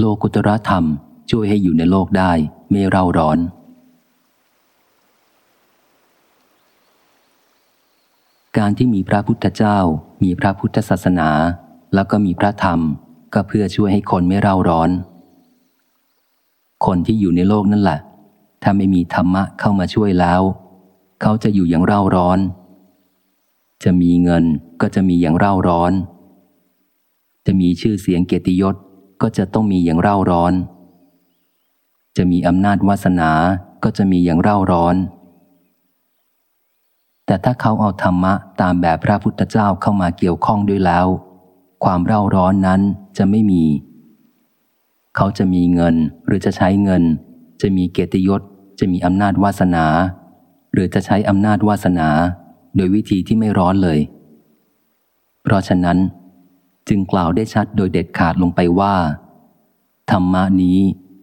โลกุตรธรรมช่วยให้อยู่ในโลกได้ไม่เร่าร้อน การที่มีพระพุทธเจ้า มีพระพุทธศาสนา แล้วก็มีพระธรรม ก็เพื่อช่วยให้คนไม่เร่าร้อน คนที่อยู่ในโลกนั่นแหละ ถ้าไม่มีธรรมะเข้ามาช่วยแล้ว เขาจะอยู่อย่างเร่าร้อน จะมีเงินก็จะมีอย่างเร่าร้อน จะมีชื่อเสียงเกียรติยศ ก็จะต้องมีอย่างเร่าร้อน จะมีอำนาจวาสนาก็จะมีอย่างเร่าร้อน แต่ถ้าเขาเอาธรรมะตามแบบพระพุทธเจ้าเข้ามาเกี่ยวข้องด้วยแล้ว ความเร่าร้อนนั้นจะไม่มี เขาจะมีเงินหรือจะใช้เงิน จะมีเกียรติยศ จะมีอำนาจวาสนา หรือจะใช้อำนาจวาสนา โดยวิธีที่ไม่ร้อนเลย เพราะฉะนั้น จึงกล่าวได้ชัดโดยเด็ดขาดลงไปว่า ธรรมะนี้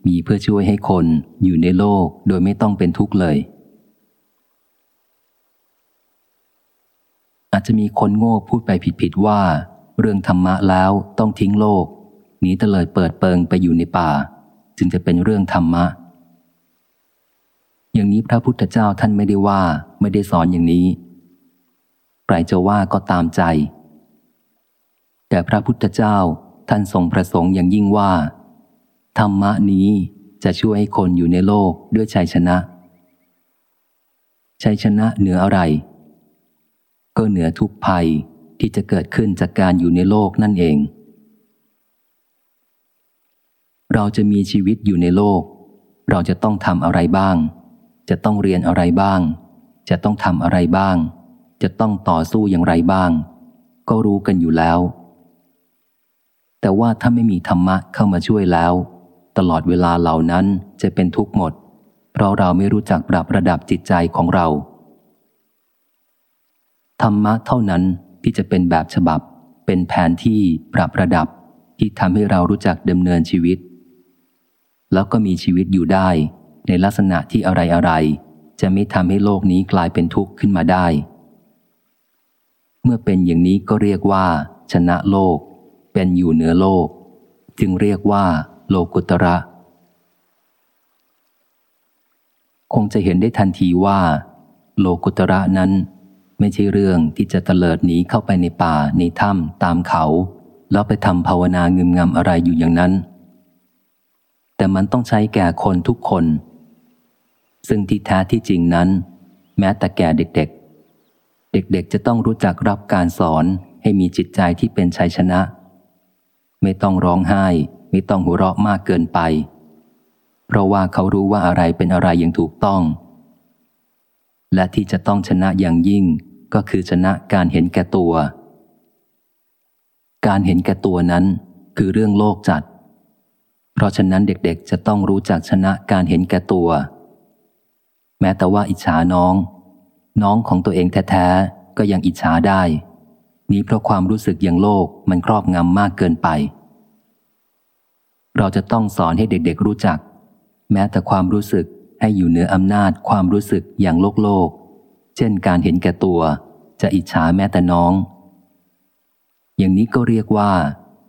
มีเพื่อช่วยให้คนอยู่ในโลกโดยไม่ต้องเป็นทุกข์เลย อาจจะมีคนโง่พูดไปผิดๆว่า เรื่องธรรมะแล้วต้องทิ้งโลกหนีเตลิดเปิดเปิงไปอยู่ในป่า จึงจะเป็นเรื่องธรรมะ อย่างนี้พระพุทธเจ้าท่านไม่ได้ว่าไม่ได้สอนอย่างนี้ใครจะว่าก็ตามใจ แต่พระพุทธเจ้าท่านทรงประสงค์อย่างยิ่งว่า ธรรมะนี้จะช่วยให้คนอยู่ในโลกด้วยชัยชนะ ชัยชนะเหนืออะไร ก็เหนือทุกภัยที่จะเกิดขึ้นจากการอยู่ในโลกนั่นเอง เราจะมีชีวิตอยู่ในโลก เราจะต้องทำอะไรบ้าง จะต้องเรียนอะไรบ้าง จะต้องทำอะไรบ้าง จะต้องต่อสู้อย่างไรบ้าง ก็รู้กันอยู่แล้ว แต่ว่าถ้าไม่มีธรรมะเข้ามาช่วยแล้ว ตลอดเวลาเหล่านั้นจะเป็นทุกข์หมด เพราะเราไม่รู้จักปรับระดับจิตใจของเรา ธรรมะเท่านั้นที่จะเป็นแบบฉบับ เป็นแผนที่ปรับระดับที่ทำให้เรารู้จักดำเนินชีวิต แล้วก็มีชีวิตอยู่ได้ ในลักษณะที่อะไรอะไรจะไม่ทำให้โลกนี้กลายเป็นทุกข์ขึ้นมาได้ เมื่อเป็นอย่างนี้ก็เรียกว่า ชนะโลก เป็นอยู่เหนือโลก จึงเรียกว่า โลกุตระ คงจะเห็นได้ทันทีว่า โลกุตระนั้น ไม่ใช่เรื่องที่จะเตลิดหนีเข้าไปในป่าในถ้ำตามเขา แล้วไปทำภาวนางึมงำอะไรอยู่อย่างนั้น แต่มันต้องใช้แก่คนทุกคน ซึ่งที่แท้ที่จริงนั้น แม้แต่แก่เด็กๆเด็กๆ จะต้องรู้จักรับการสอนให้มีจิตใจที่เป็นชัยชนะ ไม่ต้องร้องไห้ ไม่ต้องหัวเราะมากเกินไป เพราะว่าเขารู้ว่าอะไรเป็นอะไรอย่างถูกต้อง และที่จะต้องชนะอย่างยิ่งก็คือชนะการเห็นแก่ตัว การเห็นแก่ตัวนั้นคือเรื่องโลกจัด เพราะฉะนั้นเด็กๆจะต้องรู้จักชนะการเห็นแก่ตัว แม้แต่ว่าอิจฉาน้อง น้องของตัวเองแท้ๆก็ยังอิจฉาได้ นี้เพราะความรู้สึกอย่างโลกมันครอบงำมากเกินไป เราจะต้องสอนให้เด็กๆรู้จัก แม้แต่ความรู้สึกให้อยู่เหนืออำนาจความรู้สึกอย่างโลกโลก เช่นการเห็นแก่ตัว จะอิจฉาแม้แต่น้อง อย่างนี้ก็เรียกว่า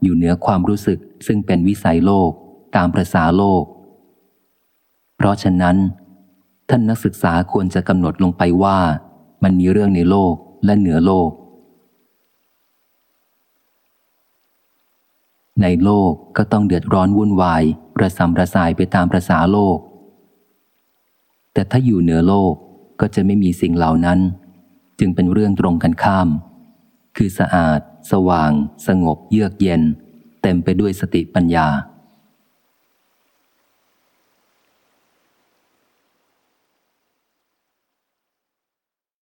อยู่เหนือความรู้สึกซึ่งเป็นวิสัยโลกตามประษาโลก เพราะฉะนั้น ท่านนักศึกษาควรจะกำหนดลงไปว่า มันมีเรื่องในโลกและเหนือโลก ในโลกก็ต้องเดือดร้อนวุ่นวายระสำระสายไปตามประษาโลก แต่ถ้าอยู่เหนือโลกก็จะไม่มีสิ่งเหล่านั้น จึงเป็นเรื่องตรงกันข้าม คือสะอาด สว่าง สงบเยือกเย็น เต็มไปด้วยสติปัญญา